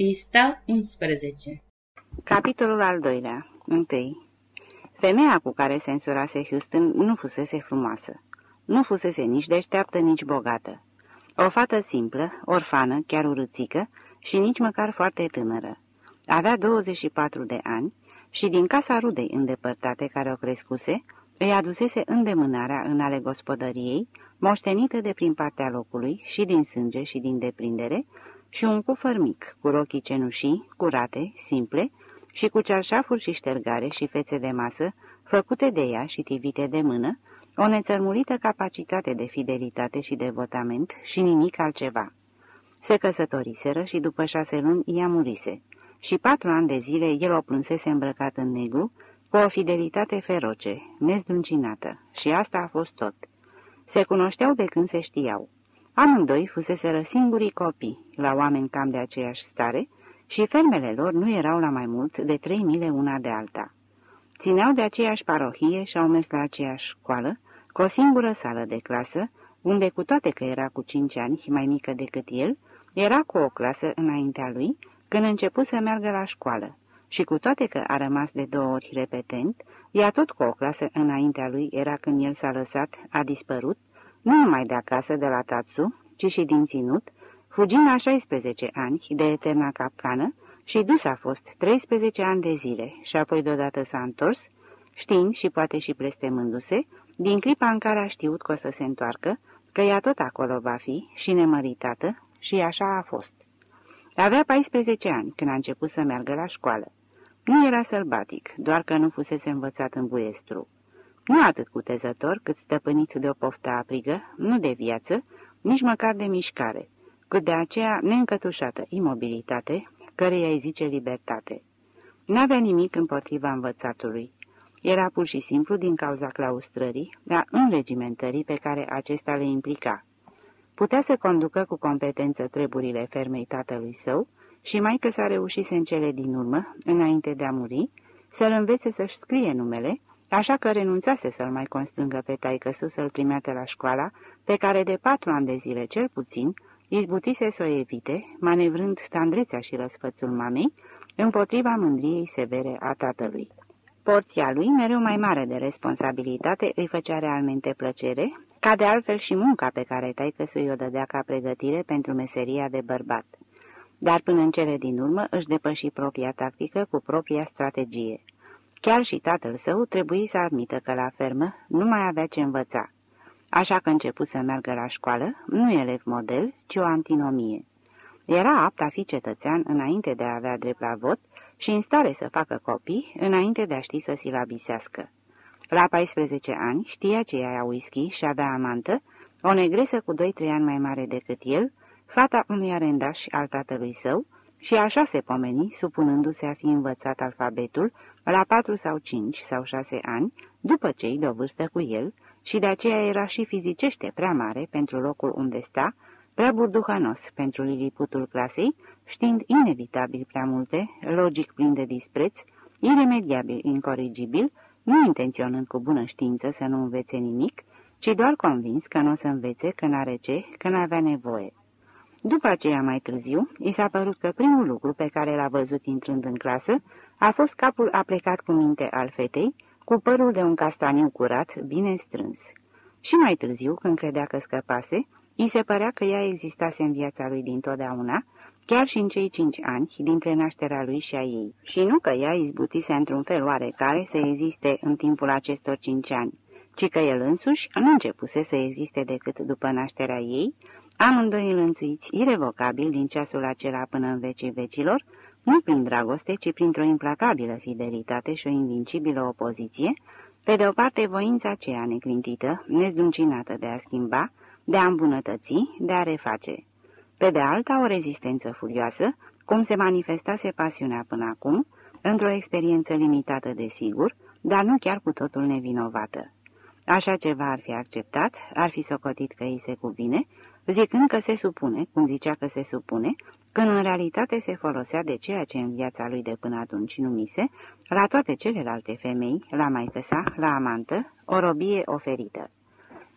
Pista 11 Capitolul al doilea 1. Femeia cu care se însurase Houston nu fusese frumoasă. Nu fusese nici deșteaptă, nici bogată. O fată simplă, orfană, chiar urâțică și nici măcar foarte tânără. Avea 24 de ani și din casa rudei îndepărtate care o crescuse, îi adusese îndemânarea în ale gospodăriei, moștenită de prin partea locului și din sânge și din deprindere, și un cufăr mic, cu rochii cenușii, curate, simple, și cu cearșafuri și ștergare și fețe de masă, făcute de ea și tivite de mână, o nețărmurită capacitate de fidelitate și devotament și nimic altceva. Se căsătoriseră și după șase luni ea murise și patru ani de zile el o plânsese îmbrăcat în negru, cu o fidelitate feroce, nezduncinată, și asta a fost tot. Se cunoșteau de când se știau. Amândoi fuseseră singurii copii, la oameni cam de aceeași stare, și fermele lor nu erau la mai mult de trei mile una de alta. Țineau de aceeași parohie și au mers la aceeași școală, cu o singură sală de clasă, unde cu toate că era cu cinci ani mai mică decât el, era cu o clasă înaintea lui când început să meargă la școală și cu toate că a rămas de două ori repetent, ea tot cu o clasă înaintea lui era când el s-a lăsat, a dispărut, nu numai de acasă, de la Tatsu, ci și din ținut, fugind la 16 ani de eterna capcană și dus a fost 13 ani de zile și apoi deodată s-a întors, știind și poate și blestemându-se, din clipa în care a știut că o să se întoarcă, că ea tot acolo va fi și nemăritată și așa a fost. Avea 14 ani când a început să meargă la școală. Nu era sălbatic, doar că nu fusese învățat în buiestru. Nu atât cutezător cât stăpânit de o poftă aprigă, nu de viață, nici măcar de mișcare, cât de aceea neîncătușată imobilitate, căreia îi zice libertate. N-avea nimic împotriva învățatului. Era pur și simplu din cauza claustrării, a înregimentării pe care acesta le implica. Putea să conducă cu competență treburile fermei tatălui său și mai că s-a reușit în cele din urmă, înainte de a muri, să-l învețe să-și scrie numele, așa că renunțase să-l mai constrângă pe taică să-l trimeate la școala, pe care de patru ani de zile cel puțin izbutise să o evite, manevrând tandrețea și răsfățul mamei, împotriva mândriei severe a tatălui. Porția lui, mereu mai mare de responsabilitate, îi făcea realmente plăcere, ca de altfel și munca pe care taică să o dădea ca pregătire pentru meseria de bărbat. Dar până în cele din urmă își depăși propria tactică cu propria strategie. Chiar și tatăl său trebuie să admită că la fermă nu mai avea ce învăța. Așa că început să meargă la școală, nu elev model, ci o antinomie. Era apt a fi cetățean înainte de a avea drept la vot și în stare să facă copii înainte de a ști să silabisească. La 14 ani știa ce ia whisky și avea amantă, o negresă cu 2-3 ani mai mare decât el, fata unui arendaș al tatălui său, și așa se pomeni, supunându-se a fi învățat alfabetul la patru sau cinci sau șase ani, după cei de o vârstă cu el, și de aceea era și fizicește prea mare pentru locul unde sta, prea burduhanos pentru liliputul clasei, știind inevitabil prea multe, logic plin de dispreț, iremediabil incorrigibil, nu intenționând cu bună știință să nu învețe nimic, ci doar convins că nu o să învețe, că n-are ce, că n-avea nevoie. După aceea, mai târziu, i s-a părut că primul lucru pe care l-a văzut intrând în clasă a fost capul aplecat cu minte al fetei, cu părul de un castaniu curat, bine strâns. Și mai târziu, când credea că scăpase, îi se părea că ea existase în viața lui dintotdeauna, chiar și în cei cinci ani dintre nașterea lui și a ei. Și nu că ea izbutise într-un fel oarecare să existe în timpul acestor cinci ani, ci că el însuși nu începuse să existe decât după nașterea ei, amândoi înlănțuiți irevocabil din ceasul acela până în vecii vecilor, nu prin dragoste, ci printr-o implacabilă fidelitate și o invincibilă opoziție, pe de o parte voința aceea neclintită, nezduncinată de a schimba, de a îmbunătăți, de a reface. Pe de alta, o rezistență furioasă, cum se manifestase pasiunea până acum, într-o experiență limitată de sigur, dar nu chiar cu totul nevinovată. Așa ceva ar fi acceptat, ar fi socotit că îi se cuvine, zicând că se supune, cum zicea că se supune, când în realitate se folosea de ceea ce în viața lui de până atunci numise, la toate celelalte femei, la maică sa, la amantă, o robie oferită.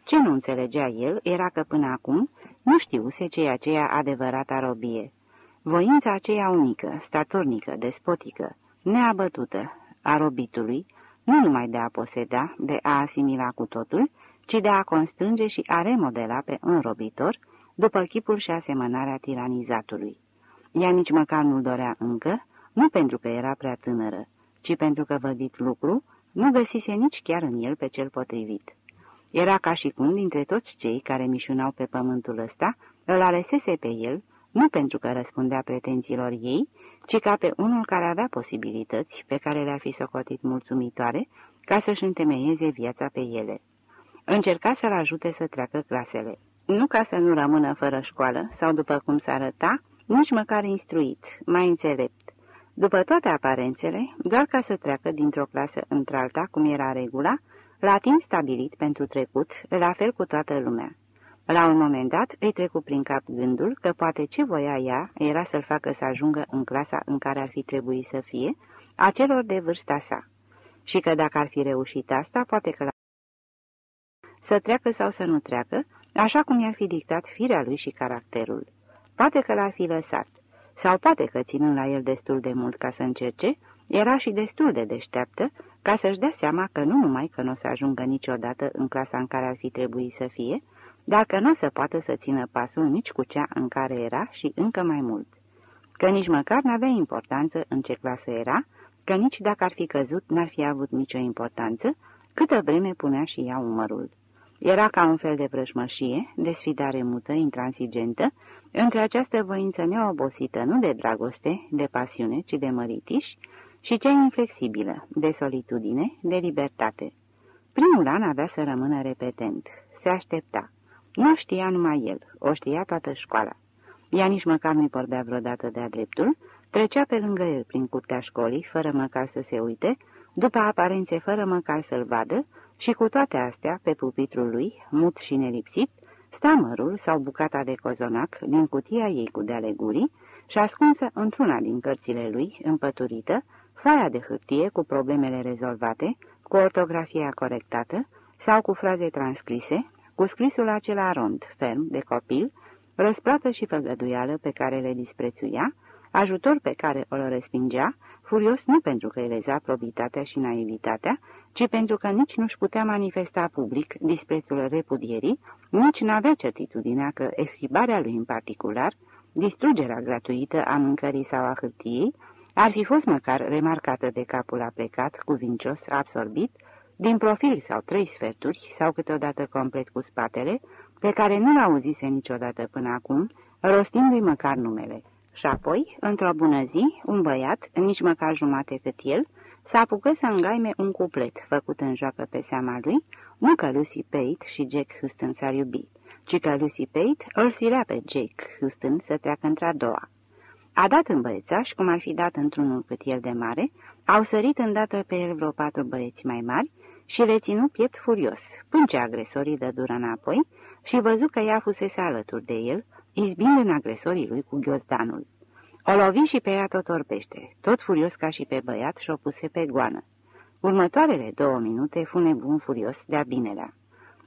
Ce nu înțelegea el era că până acum nu știuse ceea ce e adevărata robie. Voința aceea unică, statornică, despotică, neabătută, a robitului, nu numai de a poseda, de a asimila cu totul, ci de a constrânge și a remodela pe înrobitor, după chipul și asemănarea tiranizatului. Ea nici măcar nu-l dorea încă, nu pentru că era prea tânără, ci pentru că, vădit lucru, nu găsise nici chiar în el pe cel potrivit. Era ca și cum dintre toți cei care mișunau pe pământul ăsta, îl alesese pe el, nu pentru că răspundea pretențiilor ei, ci ca pe unul care avea posibilități pe care le-a fi socotit mulțumitoare ca să-și întemeieze viața pe ele. Încerca să-l ajute să treacă clasele, nu ca să nu rămână fără școală sau, după cum s arăta, nici măcar instruit, mai înțelept. După toate aparențele, doar ca să treacă dintr-o clasă într-alta, cum era regula, la timp stabilit pentru trecut, la fel cu toată lumea. La un moment dat îi trecu prin cap gândul că poate ce voia ea era să-l facă să ajungă în clasa în care ar fi trebuit să fie, a celor de vârsta sa. Și că dacă ar fi reușit asta, poate că la să treacă sau să nu treacă, așa cum i-ar fi dictat firea lui și caracterul. Poate că l-ar fi lăsat, sau poate că, ținând la el destul de mult ca să încerce, era și destul de deșteaptă ca să-și dea seama că nu numai că nu o să ajungă niciodată în clasa în care ar fi trebuit să fie, dar că nu o să poată să țină pasul nici cu cea în care era și încă mai mult. Că nici măcar n-avea importanță în ce clasă era, că nici dacă ar fi căzut n-ar fi avut nicio importanță, câtă vreme punea și ea umărul. Era ca un fel de vrăjmășie, de sfidare mută, intransigentă, între această voință neobosită, nu de dragoste, de pasiune, ci de măritiș, și cea inflexibilă, de solitudine, de libertate. Primul an avea să rămână repetent. Se aștepta. Nu știa numai el, o știa toată școala. Ea nici măcar nu-i vorbea vreodată de-a dreptul, trecea pe lângă el prin curtea școlii, fără măcar să se uite, după aparențe fără măcar să-l vadă, și cu toate astea, pe pupitrul lui, mut și nelipsit, stamărul sau bucata de cozonac din cutia ei cu deale gurii și ascunsă într-una din cărțile lui, împăturită, foaia de hârtie cu problemele rezolvate, cu ortografia corectată sau cu fraze transcrise, cu scrisul acela rond, ferm, de copil, răsplată și făgăduială pe care le disprețuia, ajutor pe care o respingea, furios nu pentru că eleza probitatea și naivitatea, ci pentru că nici nu-și putea manifesta public disprețul repudierii, nici n-avea certitudinea că eschibarea lui în particular, distrugerea gratuită a mâncării sau a hârtiei, ar fi fost măcar remarcată de capul aplecat, cuvincios, absorbit, din profil sau trei sferturi, sau câteodată complet cu spatele, pe care nu l-auzise niciodată până acum, rostindu-i măcar numele. Și apoi, într-o bună zi, un băiat, nici măcar jumate cât el, s-a apucat să îngaime un cuplet făcut în joacă pe seama lui, nu că Lucy Pate și Jack Houston s-ar iubi, ci că Lucy Pate îl silea pe Jake Houston să treacă într-a doua. A dat în băiețaș, cum ar fi dat într-unul cât el de mare, au sărit îndată pe el vreo patru băieți mai mari și le ținu piept furios, până ce agresorii dă dură înapoi și văzu că ea fusese alături de el, izbind în agresorii lui cu ghiozdanul. O lovi și pe ea tot orbește, tot furios ca și pe băiat și-o puse pe goană. Următoarele două minute fu nebun furios de-a binelea.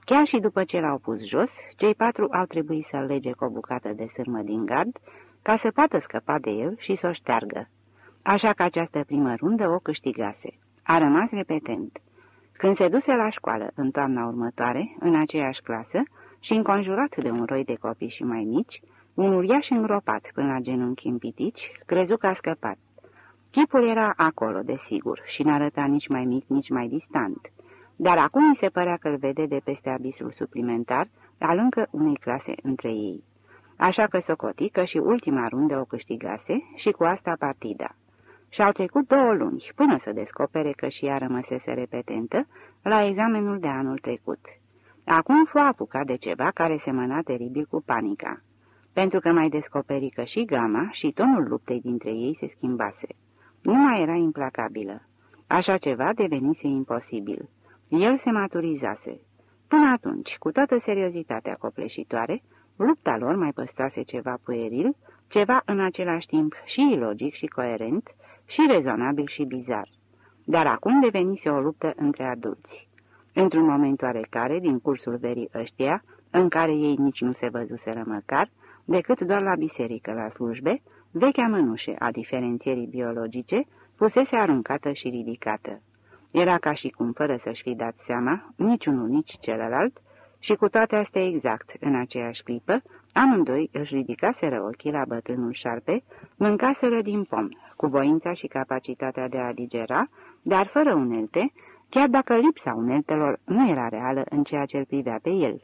Chiar și după ce l-au pus jos, cei patru au trebuit să-l lege cu o bucată de sârmă din gard, ca să poată scăpa de el și să o șteargă. Așa că această primă rundă o câștigase. A rămas repetent. Când se duse la școală în toamna următoare, în aceeași clasă, și înconjurat de un roi de copii și mai mici, un uriaș îngropat până la genunchi în pitici, crezu că a scăpat. Chipul era acolo, desigur, și n-arăta nici mai mic, nici mai distant. Dar acum mi se părea că îl vede de peste abisul suplimentar, al încă unei clase între ei. Așa că socoti că și ultima rundă o câștigase și cu asta partida. Și-au trecut două luni până să descopere că și ea rămăsese repetentă la examenul de anul trecut. Acum fu apucat de ceva care semăna teribil cu panica pentru că mai descoperi că și gama și tonul luptei dintre ei se schimbase. Nu mai era implacabilă. Așa ceva devenise imposibil. El se maturizase. Până atunci, cu toată seriozitatea copleșitoare, lupta lor mai păstrase ceva pueril, ceva în același timp și ilogic și coerent, și rezonabil și bizar. Dar acum devenise o luptă între adulți. Într-un moment oarecare, din cursul verii ăștia, în care ei nici nu se văzuseră măcar, decât doar la biserică, la slujbe, vechea mănușe a diferențierii biologice pusese aruncată și ridicată. Era ca și cum, fără să-și fi dat seama, niciunul, nici celălalt, și cu toate astea exact, în aceeași clipă, amândoi își ridicaseră ochii la bătrânul șarpe, mâncaseră din pom, cu voința și capacitatea de a digera, dar fără unelte, chiar dacă lipsa uneltelor nu era reală în ceea ce îl privea pe el.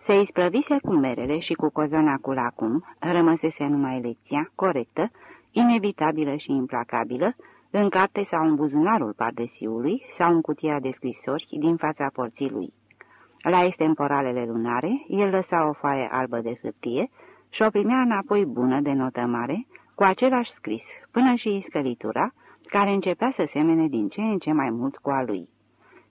Se isprăvise cu merele și cu cozonacul acum, rămăsese numai lecția, corectă, inevitabilă și implacabilă, în carte sau în buzunarul pardesiului sau în cutia de scrisori din fața porții lui. La extemporalele lunare, el lăsa o foaie albă de hârtie și o primea înapoi bună de notă mare, cu același scris, până și iscălitura, care începea să semene din ce în ce mai mult cu a lui.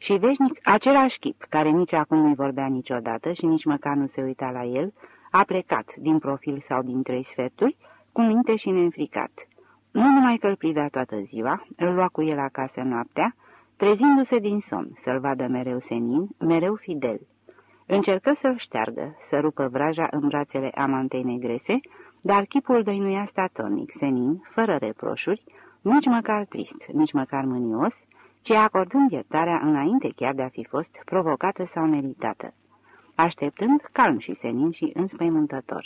Și veșnic, același chip, care nici acum nu-i vorbea niciodată și nici măcar nu se uita la el, a plecat, din profil sau din trei sferturi, cu minte și neînfricat. Nu numai că îl privea toată ziua, îl lua cu el acasă noaptea, trezindu-se din somn, să-l vadă mereu senin, mereu fidel. Încercă să-l șteargă, să rupă vraja în brațele amantei negrese, dar chipul dăinuia statornic, senin, fără reproșuri, nici măcar trist, nici măcar mânios, ci acordând iertarea înainte chiar de a fi fost provocată sau meritată, așteptând calm și senin și înspăimântător.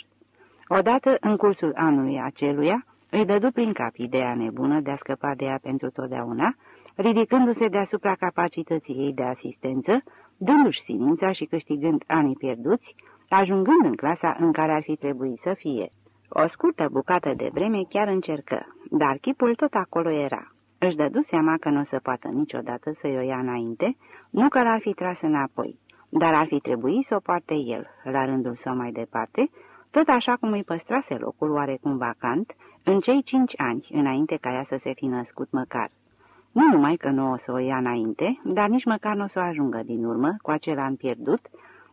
Odată, în cursul anului aceluia, îi dădu prin cap ideea nebună de a scăpa de ea pentru totdeauna, ridicându-se deasupra capacității ei de asistență, dându-și sinința și câștigând anii pierduți, ajungând în clasa în care ar fi trebuit să fie. O scurtă bucată de vreme chiar încercă, dar chipul tot acolo era. Își dădu seama că nu o să poată niciodată să-i o ia înainte, nu că l-ar fi tras înapoi, dar ar fi trebuit să o poarte el, la rândul său mai departe, tot așa cum îi păstrase locul oarecum vacant în cei cinci ani înainte ca ea să se fi născut măcar. Nu numai că nu o să o ia înainte, dar nici măcar nu o să o ajungă din urmă cu acel an pierdut,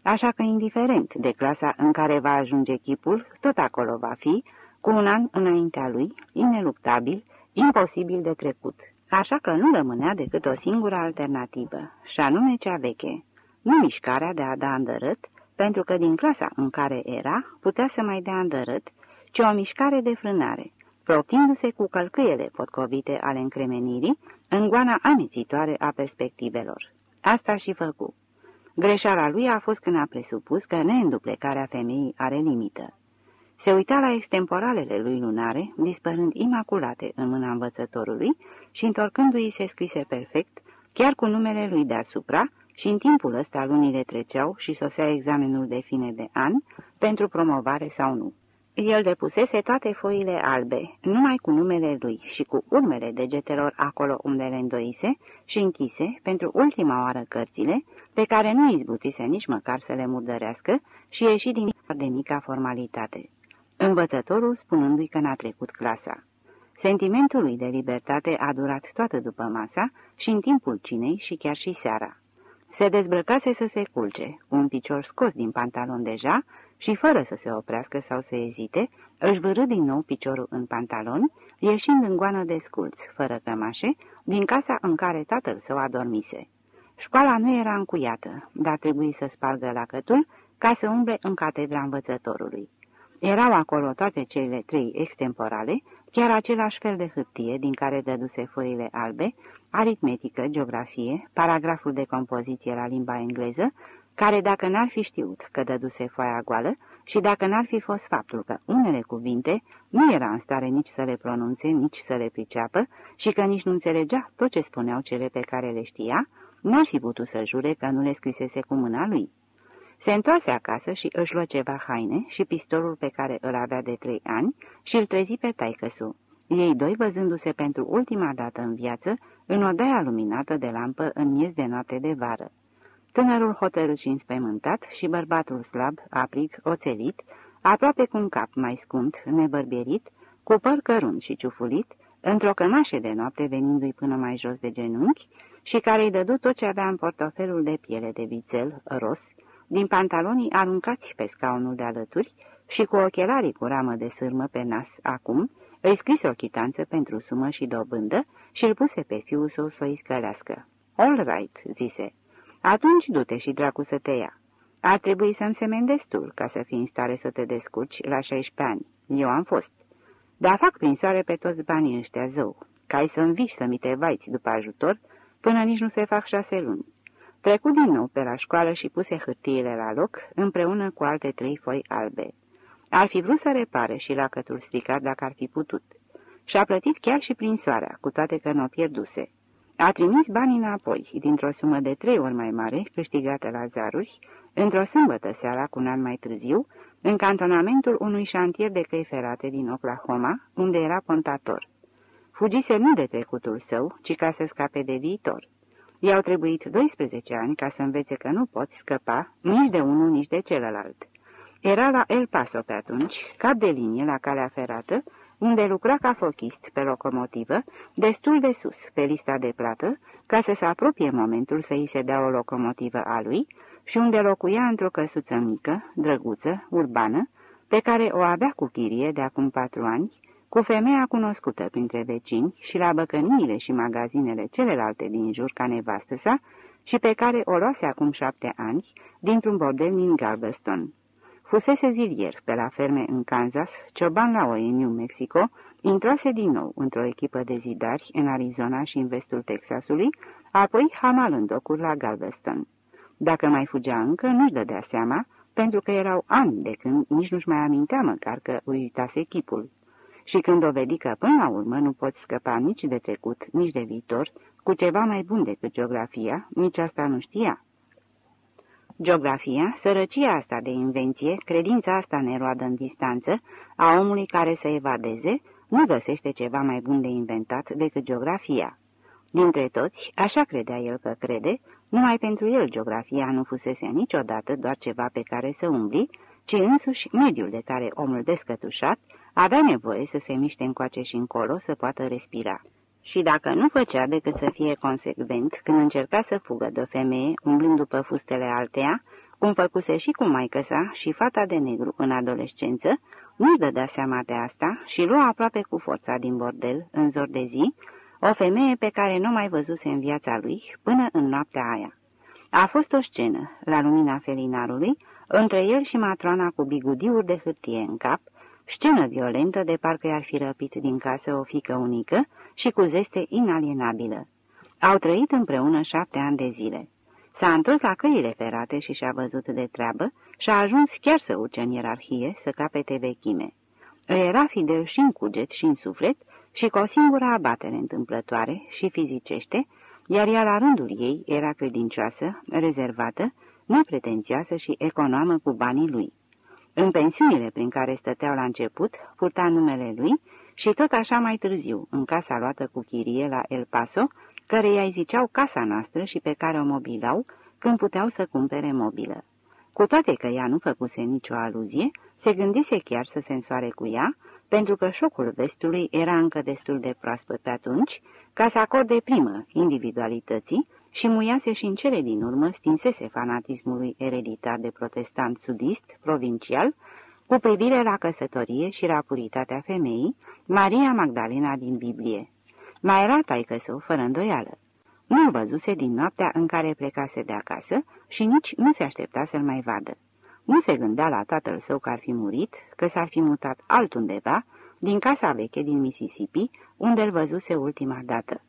așa că indiferent de clasa în care va ajunge chipul, tot acolo va fi, cu un an înaintea lui, ineluctabil, imposibil de trecut. Așa că nu rămânea decât o singură alternativă, și anume cea veche, nu mișcarea de a da îndărât, pentru că din clasa în care era putea să mai dea îndărât, ci o mișcare de frânare, proptindu-se cu călcâiele potcovite ale încremenirii în goana amețitoare a perspectivelor. Asta și făcu. Greșeala lui a fost când a presupus că neînduplecarea femeii are limită. Se uita la extemporalele lui lunare, dispărând imaculate în mâna învățătorului și întorcându-i se scrise perfect, chiar cu numele lui deasupra, și în timpul ăsta lunile treceau și sosea examenul de fine de an, pentru promovare sau nu. El depusese toate foile albe, numai cu numele lui și cu urmele degetelor acolo unde le îndoise și închise pentru ultima oară cărțile, pe care nu izbutise nici măcar să le murdărească și ieși din de mica formalitate. Învățătorul spunându-i că n-a trecut clasa. Sentimentul lui de libertate a durat toată după masa și în timpul cinei și chiar și seara. Se dezbrăcase să se culce, cu un picior scos din pantalon deja și fără să se oprească sau să ezite, își vârâ din nou piciorul în pantalon, ieșind în goană de sculți, fără cămașe, din casa în care tatăl său adormise. Școala nu era încuiată, dar trebuie să spargă lacătul ca să umble în catedra învățătorului. Erau acolo toate cele trei extemporale, chiar același fel de hârtie din care dăduse foile albe, aritmetică, geografie, paragraful de compoziție la limba engleză, care dacă n-ar fi știut că dăduse foaia goală și dacă n-ar fi fost faptul că unele cuvinte nu era în stare nici să le pronunțe, nici să le priceapă și că nici nu înțelegea tot ce spuneau cele pe care le știa, n-ar fi putut să jure că nu le scrisese cu mâna lui. Se întoarse acasă și își luă ceva haine și pistolul pe care îl avea de trei ani și îl trezi pe taicăsu. Ei doi văzându-se pentru ultima dată în viață în odaia luminată de lampă în miez de noapte de vară. Tânărul hotărât și înspăimântat și bărbatul slab, aprig, oțelit, aproape cu un cap mai scund, nebărbierit, cu păr cărunt și ciufulit, într-o cămașă de noapte venindu-i până mai jos de genunchi și care îi dădu tot ce avea în portofelul de piele de vițel, ros, din pantalonii aruncați pe scaunul de alături și cu ochelarii cu ramă de sârmă pe nas acum, îi scrise o chitanță pentru sumă și dobândă și îl puse pe fiul său să o iscălească. All right," zise. Atunci du-te și dracu să te ia. Ar trebui să-mi semen destul ca să fii în stare să te descurci la 16 ani. Eu am fost. Dar fac prin soare pe toți banii ăștia zău, ca ai să înviși să mi te vaiți după ajutor, până nici nu se fac șase luni. Trecu din nou pe la școală și puse hârtiile la loc, împreună cu alte trei foi albe. Ar fi vrut să repare și lacătul stricat dacă ar fi putut. Și-a plătit chiar și prin soarea, cu toate că nu o pierduse. A trimis banii înapoi, dintr-o sumă de trei ori mai mare, câștigată la zaruri, într-o sâmbătă seara cu un an mai târziu, în cantonamentul unui șantier de căi ferate din Oklahoma, unde era pontator. Fugise nu de trecutul său, ci ca să scape de viitor. I-au trebuit 12 ani ca să învețe că nu poți scăpa nici de unul, nici de celălalt. Era la El Paso pe atunci, cap de linie la calea ferată, unde lucra ca fochist pe locomotivă, destul de sus pe lista de plată, ca să se apropie momentul să îi se dea o locomotivă a lui, și unde locuia într-o căsuță mică, drăguță, urbană, pe care o avea cu chirie de acum patru ani, cu femeia cunoscută printre vecini și la băcăniile și magazinele celelalte din jur ca nevastă sa și pe care o luase acum șapte ani dintr-un bordel din Galveston. Fusese zilier pe la ferme în Kansas, cioban la oi în New Mexico, intrase din nou într-o echipă de zidari în Arizona și în vestul Texasului, apoi hamal în docuri la Galveston. Dacă mai fugea încă, nu-și dădea seama, pentru că erau ani de când nici nu-și mai amintea măcar că uitase chipul. Și când dovedi că până la urmă nu poți scăpa nici de trecut, nici de viitor, cu ceva mai bun decât geografia, nici asta nu știa. Geografia, sărăcia asta de invenție, credința asta neroadă în distanță, a omului care să evadeze, nu găsește ceva mai bun de inventat decât geografia. Dintre toți, așa credea el că crede, numai pentru el geografia nu fusese niciodată doar ceva pe care să umbli, ci însuși mediul de care omul descătușat avea nevoie să se miște încoace și încolo să poată respira. Și dacă nu făcea decât să fie consecvent când încerca să fugă de o femeie umblând după fustele alteia, cum făcuse și cu maică sa și fata de negru în adolescență, nu-și dădea seama de asta și lua aproape cu forța din bordel, în zor de zi, o femeie pe care nu mai văzuse în viața lui până în noaptea aia. A fost o scenă, la lumina felinarului, între el și matroana cu bigudiuri de hârtie în cap, scenă violentă de parcă i-ar fi răpit din casă o fică unică și cu zeste inalienabilă. Au trăit împreună șapte ani de zile. S-a întors la căile ferate și și-a văzut de treabă și a ajuns chiar să urce în ierarhie, să capete vechime. Era fidel și în cuget și în suflet și cu o singură abatere întâmplătoare și fizicește, iar ea la rândul ei era credincioasă, rezervată, nepretențioasă și economă cu banii lui. În pensiunile prin care stăteau la început, purta numele lui și tot așa mai târziu, în casa luată cu chirie la El Paso, care i-ai ziceau casa noastră și pe care o mobilau când puteau să cumpere mobilă. Cu toate că ea nu făcuse nicio aluzie, se gândise chiar să se însoare cu ea, pentru că șocul vestului era încă destul de proaspăt pe atunci, ca să acorde primă individualității și muiase și în cele din urmă stinsese fanatismului ereditar de protestant sudist, provincial, cu privire la căsătorie și la puritatea femeii, Maria Magdalena din Biblie. Mai era taică său, fără îndoială. Nu-l văzuse din noaptea în care plecase de acasă și nici nu se aștepta să-l mai vadă. Nu se gândea la tatăl său că ar fi murit, că s-ar fi mutat altundeva, din casa veche din Mississippi, unde îl văzuse ultima dată.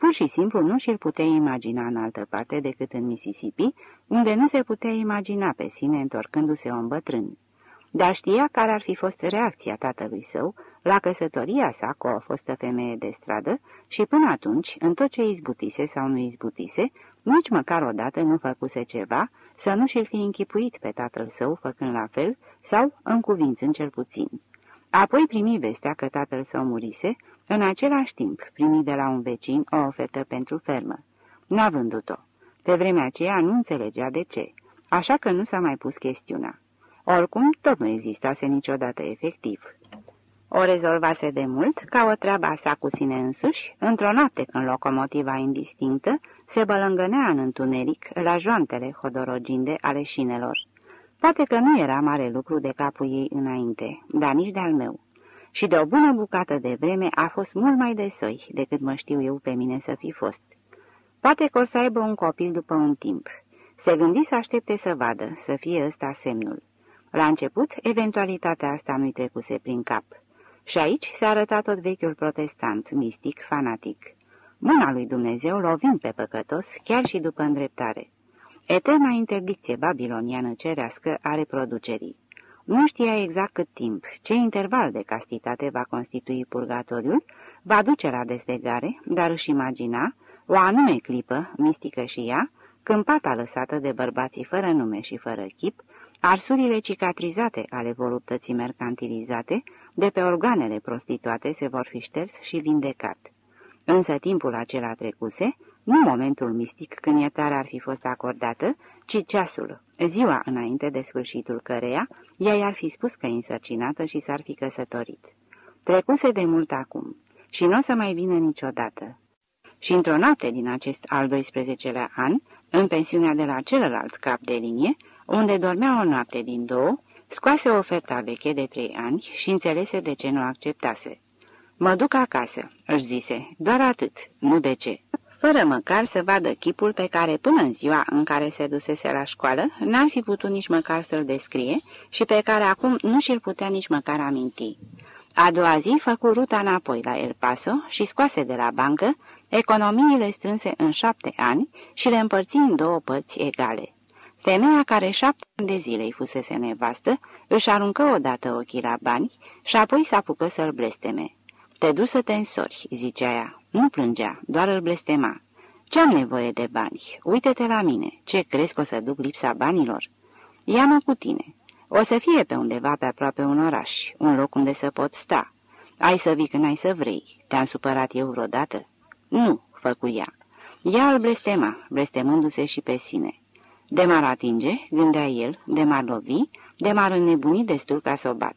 Pur și simplu nu și-l putea imagina în altă parte decât în Mississippi, unde nu se putea imagina pe sine întorcându-se om bătrân. Dar știa care ar fi fost reacția tatălui său la căsătoria sa cu o fostă femeie de stradă și până atunci, în tot ce izbutise sau nu izbutise, nici măcar odată nu făcuse ceva să nu și-l fi închipuit pe tatăl său făcând la fel sau încuvințând cel puțin. Apoi primi vestea că tatăl său murise, în același timp primi de la un vecin o ofertă pentru fermă. N-a vândut-o. Pe vremea aceea nu înțelegea de ce, așa că nu s-a mai pus chestiunea. Oricum, tot nu existase niciodată efectiv. O rezolvase de mult, ca o treaba sa cu sine însuși, într-o noapte când locomotiva indistinctă se bălângănea în întuneric la joantele hodoroginde ale șinelor. Poate că nu era mare lucru de capul ei înainte, dar nici de-al meu. Și de o bună bucată de vreme a fost mult mai de soi decât mă știu eu pe mine să fi fost. Poate că o să aibă un copil după un timp. Se gândi să aștepte să vadă, să fie ăsta semnul. La început, eventualitatea asta nu-i trecuse prin cap Și aici se arăta tot vechiul protestant, mistic, fanatic. Mâna lui Dumnezeu lovind pe păcătos, chiar și după îndreptare. Eterna interdicție babiloniană cerească a reproducerii. Nu știa exact cât timp, ce interval de castitate va constitui purgatoriul, va duce la deslegare, dar își imagina, o anume clipă, mistică și ea, când pata lăsată de bărbații fără nume și fără chip, arsurile cicatrizate ale voluptății mercantilizate, de pe organele prostituate se vor fi șters și vindecat. Însă timpul acela trecuse, nu momentul mistic când iertarea ar fi fost acordată, ci ceasul, ziua înainte de sfârșitul căreia, ea i-ar fi spus că e însărcinată și s-ar fi căsătorit. Trecuse de mult acum și nu o să mai vină niciodată. Și într-o noapte din acest al 12-lea an, în pensiunea de la celălalt cap de linie, unde dormea o noapte din două, scoase oferta veche de trei ani și înțelese de ce nu acceptase. Mă duc acasă," își zise, doar atât, nu de ce." Fără măcar să vadă chipul pe care până în ziua în care se dusese la școală n-ar fi putut nici măcar să-l descrie și pe care acum nu și-l putea nici măcar aminti. A doua zi făcu ruta înapoi la El Paso și scoase de la bancă economiile strânse în șapte ani și le împărți în două părți egale. Femeia care șapte ani de zile îi fusese nevastă, își aruncă odată ochii la bani și apoi s-apucă să-l blesteme. Te duci să te însori," zicea ea. Nu plângea, doar îl blestema. Ce-am nevoie de bani? Uite-te la mine. Ce crezi că o să duc lipsa banilor? Ia-mă cu tine. O să fie pe undeva pe aproape un oraș, un loc unde să pot sta. Ai să vii când ai să vrei. Te-am supărat eu vreodată? Nu, făcu ea. Ea îl blestema, blestemându-se și pe sine. De m-ar atinge, gândea el, de m-ar lovi, de m-ar înnebuni destul ca să o bat.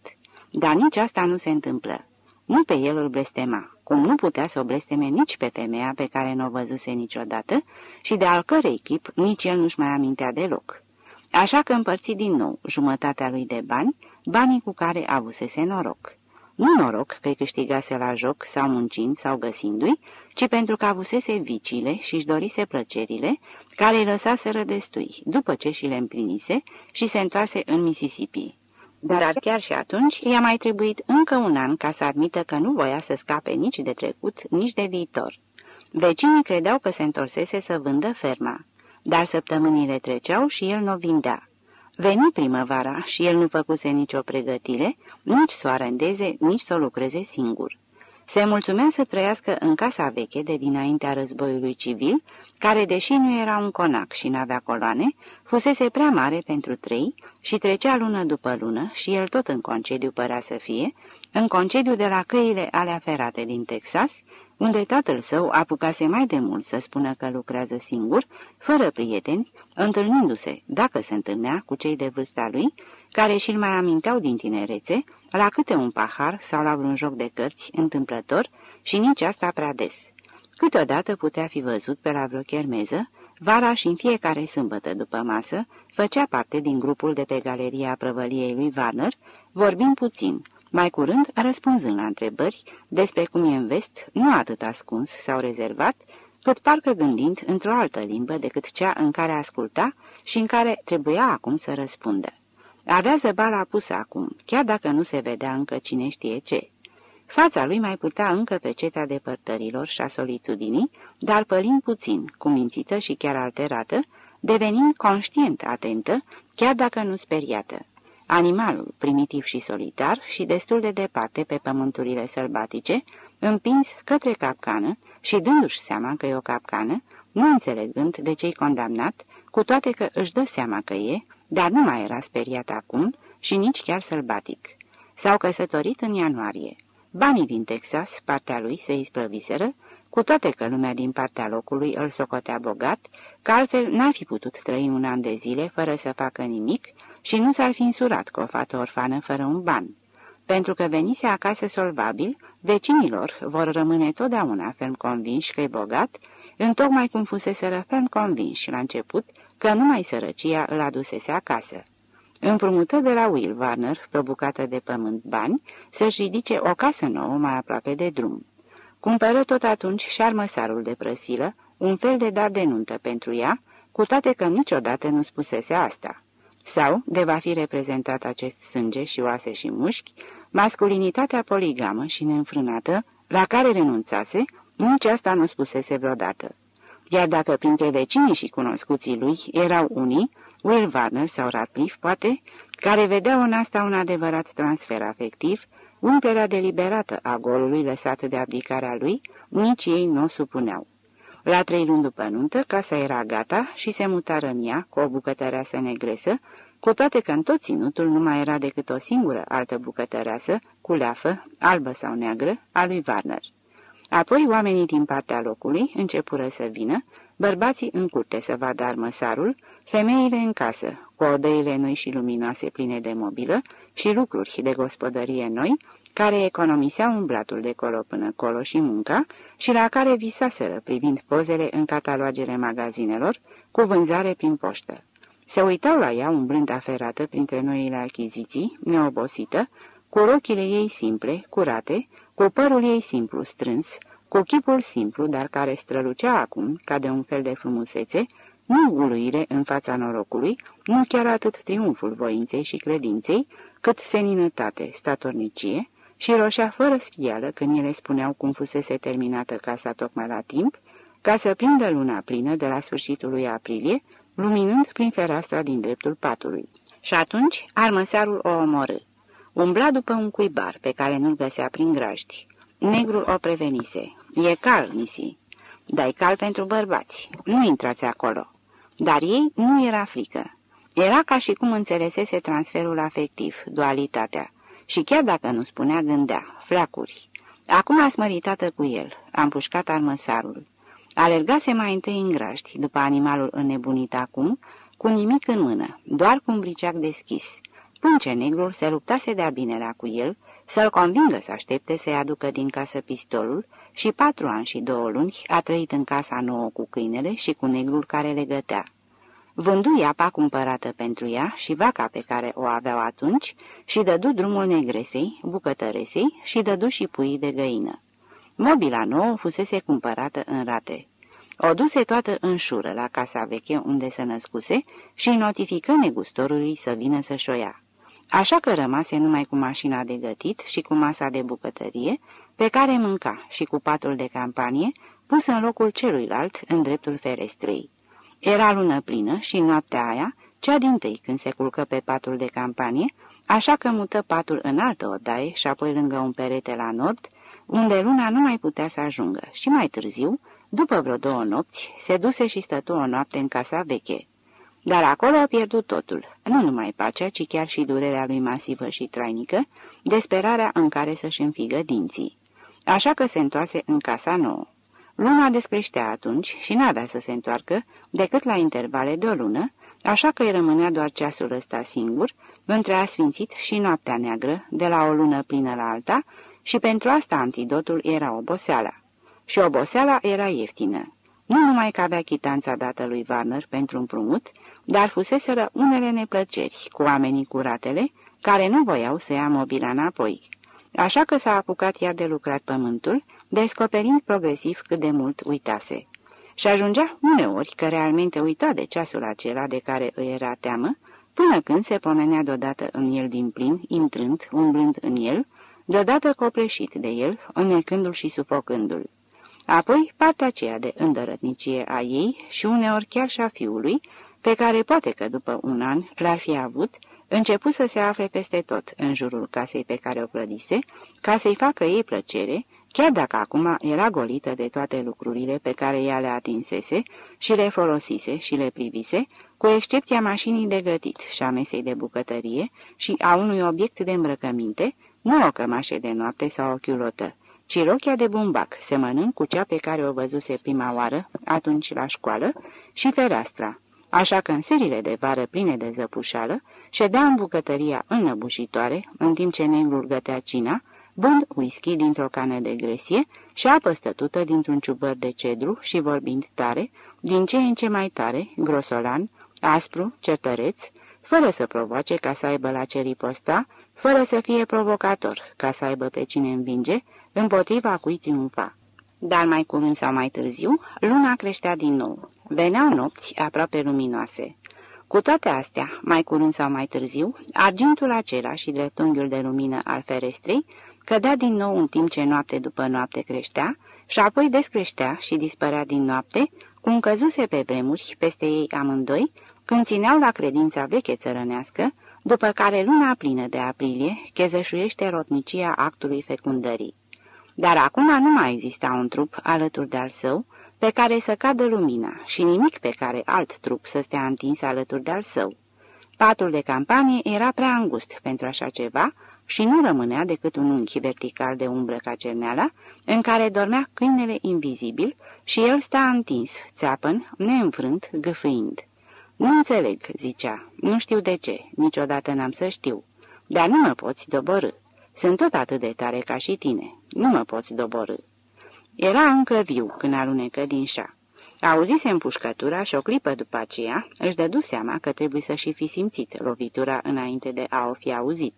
Dar nici asta nu se întâmplă. Nu pe el îl blestema, cum nu putea să o blesteme nici pe femeia pe care nu o văzuse niciodată și de al cărei chip nici el nu-și mai amintea deloc. Așa că împărți din nou jumătatea lui de bani, banii cu care avusese noroc. Nu noroc că câștigase la joc sau muncind sau găsindu-i, ci pentru că avusese viciile și își dorise plăcerile, care îi lăsaseră destui, după ce și le împlinise și se întoarse în Mississippi. Dar chiar și atunci i-a mai trebuit încă un an ca să admită că nu voia să scape nici de trecut, nici de viitor. Vecinii credeau că se întorsese să vândă ferma, dar săptămânile treceau și el nu vindea. Veni primăvara și el nu făcuse nicio pregătire, nici să o arendeze, nici să o lucreze singur. Se mulțumea să trăiască în casa veche de dinaintea războiului civil, care, deși nu era un conac și n-avea coloane, fusese prea mare pentru trei și trecea lună după lună și el tot în concediu părea să fie, în concediu de la căile alea ferate din Texas, unde tatăl său apucase mai de mult să spună că lucrează singur, fără prieteni, întâlnindu-se, dacă se întâlnea, cu cei de vârsta lui, care și-l mai aminteau din tinerețe, la câte un pahar sau la vreun joc de cărți întâmplător și nici asta prea des. Câteodată putea fi văzut pe la vreo chermeză, vara și în fiecare sâmbătă după masă, făcea parte din grupul de pe galeria prăvăliei lui Warner, vorbind puțin, mai curând răspunzând la întrebări despre cum e în vest, nu atât ascuns sau rezervat, cât parcă gândind într-o altă limbă decât cea în care asculta și în care trebuia acum să răspundă. Avea zăbala pusă acum, chiar dacă nu se vedea încă cine știe ce. Fața lui mai purta încă pe cetea depărtărilor și a solitudinii, dar pălind puțin, cumințită și chiar alterată, devenind conștient atentă, chiar dacă nu speriată. Animalul, primitiv și solitar și destul de departe pe pământurile sălbatice, împins către capcană și dându-și seama că e o capcană, nu înțelegând de ce-i condamnat, cu toate că își dă seama că e, dar nu mai era speriat acum și nici chiar sălbatic. S-au căsătorit în ianuarie. Banii din Texas, partea lui, se isprăviseră, cu toate că lumea din partea locului îl socotea bogat, că altfel n-ar fi putut trăi un an de zile fără să facă nimic și nu s-ar fi însurat cu o fată orfană fără un ban. Pentru că venise acasă solvabil, vecinilor vor rămâne totdeauna ferm convinși că e bogat, întocmai cum fusese ferm convinși la început că numai sărăcia îl adusese acasă. Împrumută de la Will Warner, pe bucată de pământ bani, să-și ridice o casă nouă mai aproape de drum. Cumpără tot atunci și armăsarul de prăsilă, un fel de dar de nuntă pentru ea, cu toate că niciodată nu spusese asta. Sau, de va fi reprezentat acest sânge și oase și mușchi, masculinitatea poligamă și neînfrânată, la care renunțase, nici asta nu spusese vreodată. Iar dacă printre vecinii și cunoscuții lui erau unii, Will Warner sau Radcliffe, poate, care vedeau în asta un adevărat transfer afectiv, umplerea deliberată a golului lăsat de abdicarea lui, nici ei nu o supuneau. La trei luni după nuntă, casa era gata și se mutară în ea cu o bucătăreasă negresă, cu toate că în tot ținutul nu mai era decât o singură altă bucătăreasă, cu leafă, albă sau neagră, a lui Warner. Apoi oamenii din partea locului începură să vină, bărbații în curte să vadă armăsarul, femeile în casă, cu odăile noi și luminoase pline de mobilă și lucruri de gospodărie noi, care economiseau umblatul de colo până colo și munca și la care visaseră privind pozele în catalogele magazinelor cu vânzare prin poștă. Se uitau la ea umblând aferată printre noile achiziții, neobosită, cu ochile ei simple, curate, cu părul ei simplu strâns, cu chipul simplu, dar care strălucea acum, ca de un fel de frumusețe, nu uluire în fața norocului, nu chiar atât triumful voinței și credinței, cât seninătate, statornicie, și roșea fără sfială când ele spuneau cum fusese terminată casa tocmai la timp, ca să prindă luna plină de la sfârșitul lui aprilie, luminând prin fereastra din dreptul patului. Și atunci armăsarul o omorâ. Umbla după un cuibar pe care nu-l găsea prin graști. Negrul o prevenise. E cal, misi. Dai cal pentru bărbați. Nu intrați acolo. Dar ei nu era frică. Era ca și cum înțelesese transferul afectiv, dualitatea. Și chiar dacă nu spunea, gândea, fleacuri. Acum a smăritată cu el, a împușcat armăsarul. Alergase mai întâi în graști, după animalul înnebunit acum, cu nimic în mână, doar cu un briceac deschis. Pânce negrul se luptase de-a binelea cu el, să-l convingă să aștepte să-i aducă din casă pistolul și patru ani și două luni a trăit în casa nouă cu câinele și cu negrul care le gătea. Vându iapa cumpărată pentru ea și vaca pe care o aveau atunci și dădu drumul negresei, bucătăresei și dădu și puii de găină. Mobila nouă fusese cumpărată în rate. O duse toată în șură la casa veche unde se născuse și notifică negustorului să vină să-și o ia. Așa că rămase numai cu mașina de gătit și cu masa de bucătărie, pe care mânca și cu patul de campanie, pus în locul celuilalt, în dreptul ferestrei. Era lună plină și noaptea aia, cea din tâi când se culcă pe patul de campanie, așa că mută patul în altă odaie și apoi lângă un perete la nord, unde luna nu mai putea să ajungă și mai târziu, după vreo două nopți, se duse și stătu o noapte în casa veche. Dar acolo a pierdut totul, nu numai pacea, ci chiar și durerea lui masivă și trainică, desperarea în care să-și înfigă dinții. Așa că se întoarse în casa nouă. Luna descreștea atunci și n-avea să se întoarcă decât la intervale de o lună, așa că îi rămânea doar ceasul ăsta singur, între asfințit și noaptea neagră, de la o lună plină la alta, și pentru asta antidotul era oboseala. Și oboseala era ieftină. Nu numai că avea chitanța dată lui Warner pentru împrumut, dar fuseseră unele neplăceri cu oamenii curatele, care nu voiau să ia mobila înapoi. Așa că s-a apucat iar de lucrat pământul, descoperind progresiv cât de mult uitase. Și ajungea uneori că realmente uita de ceasul acela de care îi era teamă, până când se pomenea deodată în el din plin, intrând, umblând în el, deodată copleșit de el, înnecându-l și sufocându-l. Apoi, partea aceea de îndărătnicie a ei și uneori chiar și a fiului, pe care poate că după un an l-ar fi avut, început să se afle peste tot în jurul casei pe care o clădise, ca să-i facă ei plăcere, chiar dacă acum era golită de toate lucrurile pe care ea le atinsese și le folosise și le privise, cu excepția mașinii de gătit și a mesei de bucătărie și a unui obiect de îmbrăcăminte, nu o cămașă de noapte sau o chiulotă, ci rochia de bumbac, semănând cu cea pe care o văzuse prima oară, atunci la școală, și fereastra. Așa că în serile de vară pline de zăpușală, ședea în bucătăria înnăbușitoare, în timp ce negrul gătea cina, bând whisky dintr-o cană de gresie și apă stătută dintr-un ciubăr de cedru și vorbind tare, din ce în ce mai tare, grosolan, aspru, certăreț, fără să provoace ca să aibă la ce riposta, fără să fie provocator, ca să aibă pe cine învinge, împotriva cui triumfa. Dar mai curând sau mai târziu, luna creștea din nou. Veneau nopți aproape luminoase. Cu toate astea, mai curând sau mai târziu, argintul acela și dreptunghiul de lumină al ferestrei cădea din nou în timp ce noapte după noapte creștea și apoi descreștea și dispărea din noapte, cum căzuse pe vremuri peste ei amândoi, când țineau la credința veche țărănească, după care luna plină de aprilie chezășuiește rotnicia actului fecundării. Dar acum nu mai exista un trup alături de al său, pe care să cadă lumina și nimic pe care alt trup să stea întins alături de al său. Patul de campanie era prea îngust pentru așa ceva și nu rămânea decât un unghi vertical de umbră ca cerneala, în care dormea câinele invizibil și el sta întins, țeapăn, neînfrânt, gâfâind. Nu înțeleg," zicea, nu știu de ce, niciodată n-am să știu, dar nu mă poți doborâ. Sunt tot atât de tare ca și tine, nu mă poți doborâ." Era încă viu când alunecă din șa. Auzise împușcătura și o clipă după aceea își dădu seama că trebuie să și fi simțit lovitura înainte de a o fi auzit.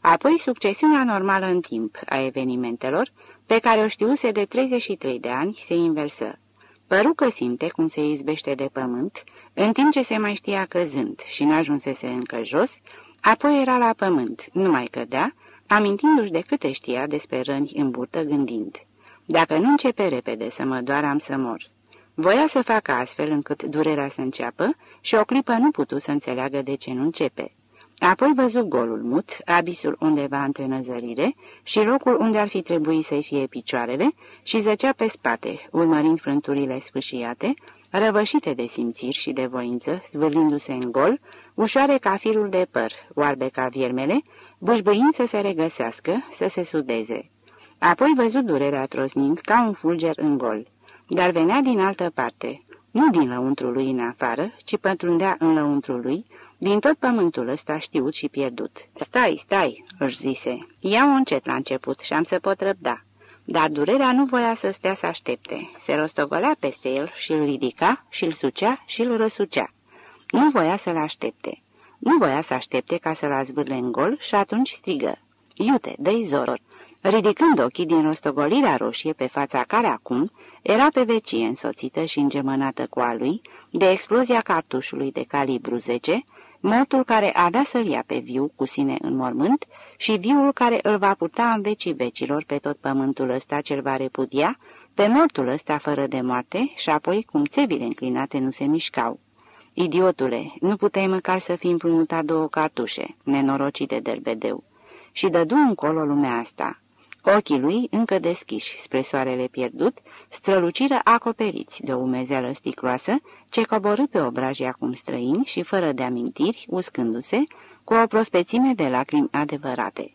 Apoi succesiunea normală în timp a evenimentelor, pe care o știuse de 33 de ani, se inversă. Păru că simte cum se izbește de pământ, în timp ce se mai știa căzând și n-ajunsese încă jos, apoi era la pământ, nu mai cădea, amintindu-și de câte știa despre răni în burtă gândind. Dacă nu începe repede să mă doar, am să mor. Voia să facă astfel încât durerea să înceapă și o clipă nu putu să înțeleagă de ce nu începe. Apoi văzut golul mut, abisul undeva între năzărire și locul unde ar fi trebuit să-i fie picioarele și zăcea pe spate, urmărind frânturile sfâșiate, răvășite de simțiri și de voință, zvârlindu-se în gol, ușoare ca firul de păr, oarbe ca viermele, bâșbâind să se regăsească, să se sudeze. Apoi văzut durerea trosnind ca un fulger în gol, dar venea din altă parte, nu din lăuntru lui în afară, ci pătrundea în lăuntru lui, din tot pământul ăsta știut și pierdut. Stai, stai, își zise, ia-o încet la început și am să pot răbda. Dar durerea nu voia să stea să aștepte. Se rostogolea peste el și îl ridica și îl sucea și îl răsucea. Nu voia să-l aștepte. Nu voia să aștepte ca să-l azvârle în gol și atunci strigă. Iute, dă-i zor! Ridicând ochii din rostogolirea roșie pe fața care acum era pe vecie însoțită și îngemănată cu a lui de explozia cartușului de calibru 10, mortul care avea să-l ia pe viu cu sine în mormânt și viul care îl va purta în vecii vecilor pe tot pământul ăsta cel va repudia, pe mortul ăsta fără de moarte și apoi cum țevile înclinate nu se mișcau. Idiotule, nu puteai măcar să fi împrumutat două cartușe, nenorocite de derbedeu. Și dădu încolo lumea asta. Ochii lui, încă deschiși spre soarele pierdut, străluciră acoperiți de o umezeală sticloasă, ce coborâ pe obrajii acum străini și fără de amintiri, uscându-se, cu o prospețime de lacrimi adevărate.